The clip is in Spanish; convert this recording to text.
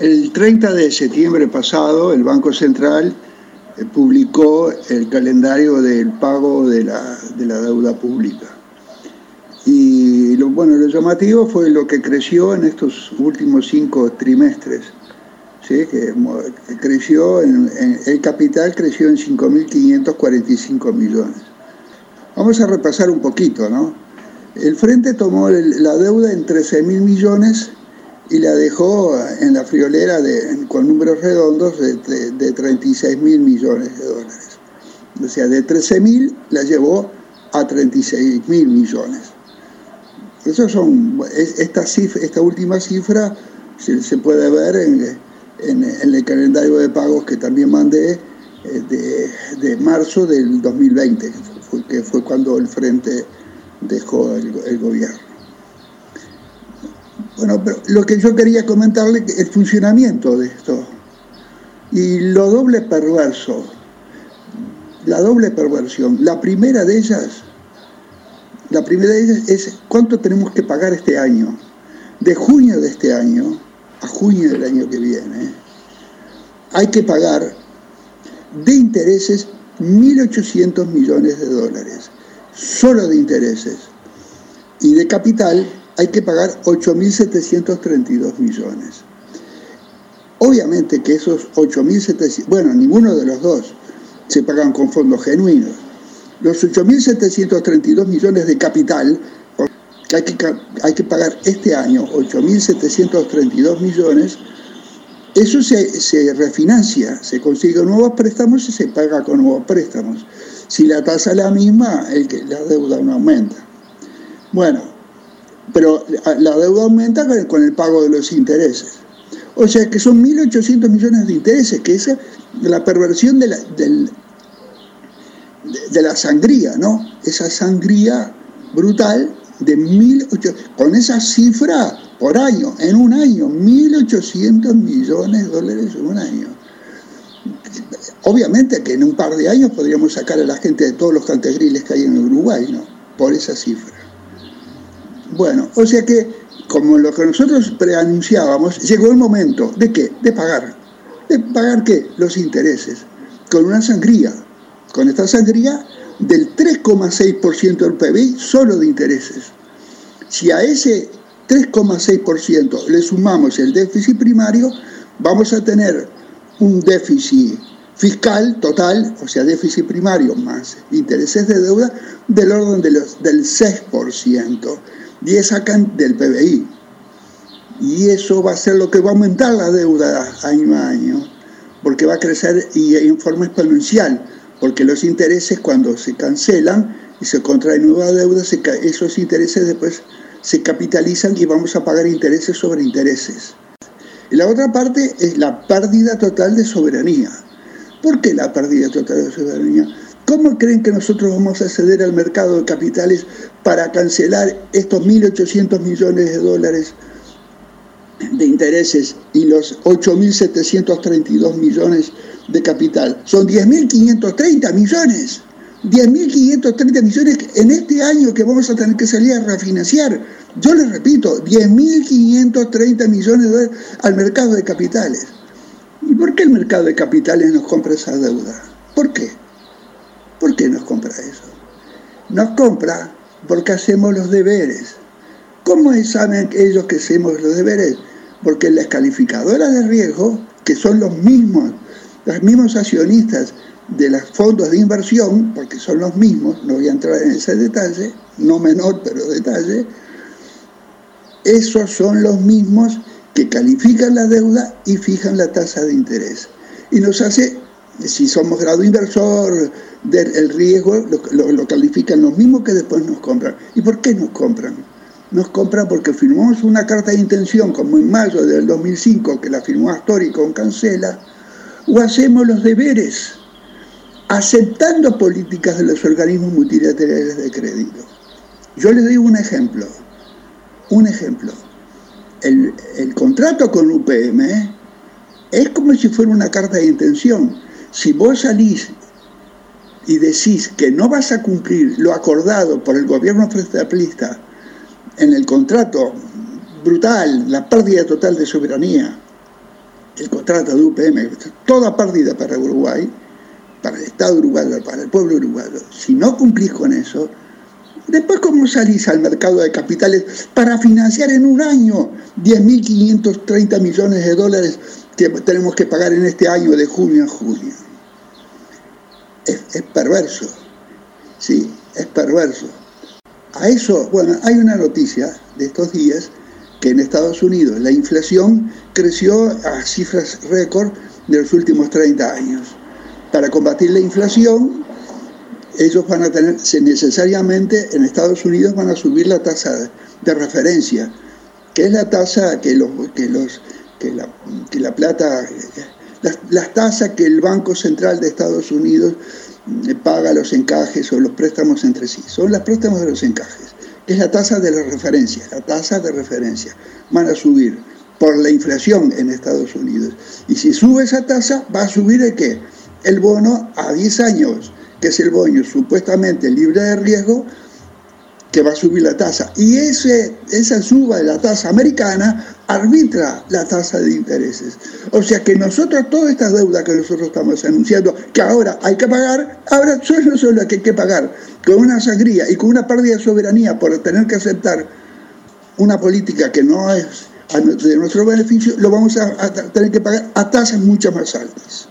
El 30 de septiembre pasado, el Banco Central eh, publicó el calendario del pago de la, deuda pública. Y lo, bueno, lo llamativo fue lo que creció en estos últimos cinco trimestres. ¿sí? Que, creció el capital creció en 5.545 millones. Vamos a repasar un poquito, ¿no? El Frente tomó la deuda en 13.000 millones y la dejó en la friolera de, con números redondos de, de, 36 mil millones de dólares. O sea, de 13 mil la llevó a 36 mil millones. Eso son, esta, cifra, esta última cifra se, puede ver en, en, el calendario de pagos que también mandé eh, de, marzo del 2020, que fue, cuando el Frente dejó el gobierno. Bueno, pero lo que yo quería comentarle es el funcionamiento de esto y lo doble perverso, la doble perversión. La primera de ellas, la primera de ellas es cuánto tenemos que pagar este año. De junio de este año a junio del año que viene, hay que pagar de intereses 1.800 millones de dólares, solo de intereses, y de capital hay que pagar 8.732 millones. Obviamente que esos 8.700, bueno, ninguno de los dos se pagan con fondos genuinos. Los 8.732 millones de capital que hay, que hay que pagar este año, 8.732 millones, eso se, se, refinancia, se consigue nuevos préstamos y se paga con nuevos préstamos. Si la tasa es la misma, el que, la deuda no aumenta. Bueno, pero la deuda aumenta con el pago de los intereses. O sea que son 1.800 millones de intereses, que es la perversión de la, de, la sangría, ¿no? Esa sangría brutal de 1.800, con esa cifra por año, en un año, 1.800 millones de dólares en un año. Obviamente que en un par de años podríamos sacar a la gente de todos los cantegriles que hay en Uruguay, ¿no? Por esa cifra. Bueno, o sea que, como lo que nosotros preanunciábamos, llegó el momento de qué? De pagar. ¿De pagar qué? Los intereses. Con una sangría. Con esta sangría del 3,6% del PBI solo de intereses. Si a ese 3,6% le sumamos el déficit primario, vamos a tener un déficit fiscal total, o sea, déficit primario más intereses de deuda, del orden de los, del 6%. 10 sacan del PBI. Y eso va a ser lo que va a aumentar la deuda año a año, porque va a crecer y en forma exponencial, porque los intereses cuando se cancelan y se contrae nueva deuda, esos intereses después se capitalizan y vamos a pagar intereses sobre intereses. Y la otra parte es la pérdida total de soberanía. ¿Por qué la pérdida total de soberanía? ¿Cómo creen que nosotros vamos a acceder al mercado de capitales para cancelar estos 1.800 millones de dólares de intereses y los 8.732 millones de capital? Son 10.530 millones. 10.530 millones en este año que vamos a tener que salir a refinanciar. Yo les repito, 10.530 millones de dólares al mercado de capitales. ¿Y por qué el mercado de capitales nos compra esa deuda? ¿Por qué? ¿Por qué nos compra eso? Nos compra porque hacemos los deberes. ¿Cómo saben ellos que hacemos los deberes? Porque las calificadoras de riesgo, que son los mismos, los mismos accionistas de los fondos de inversión, porque son los mismos, no voy a entrar en ese detalle, no menor, pero detalle, esos son los mismos que califican la deuda y fijan la tasa de interés. Y nos hace, si somos grado inversor, del riesgo lo, califican los mismos que después nos compran. ¿Y por qué nos compran? Nos compran porque firmamos una carta de intención, como en mayo del 2005, que la firmó Astori con Cancela, o hacemos los deberes, aceptando políticas de los organismos multilaterales de crédito. Yo les doy un ejemplo, un ejemplo. El, el contrato con UPM es como si fuera una carta de intención. Si vos salís y decís que no vas a cumplir lo acordado por el gobierno frestaplista en el contrato brutal, la pérdida total de soberanía, el contrato de UPM, toda partida para Uruguay, para el Estado uruguayo, para el pueblo uruguayo, si no cumplís con eso, después cómo salís al mercado de capitales para financiar en un año 10.530 millones de dólares tenemos que pagar en este año de junio a junio. Es, es perverso, sí, es perverso. A eso, bueno, hay una noticia de estos días que en Estados Unidos la inflación creció a cifras récord de los últimos 30 años. Para combatir la inflación, ellos van a tener, necesariamente en Estados Unidos van a subir la tasa de referencia, que es la tasa que los, que los, que la, que la plata, las, las tasas que el Banco Central de Estados Unidos eh, paga los encajes o los préstamos entre sí, son los préstamos de los encajes es la tasa de la referencia, la tasa de referencia. Van a subir por la inflación en Estados Unidos. Y si sube esa tasa, va a subir el qué? El bono a 10 años, que es el bono supuestamente libre de riesgo, que va a subir la tasa. Y ese, esa suba de la tasa americana arbitra la tasa de intereses. O sea que nosotros, todas estas deudas que nosotros estamos anunciando, que ahora hay que pagar, ahora solo las que hay que pagar, con una sangría y con una pérdida de soberanía por tener que aceptar una política que no es de nuestro beneficio, lo vamos a, a tener que pagar a tasas mucho más altas.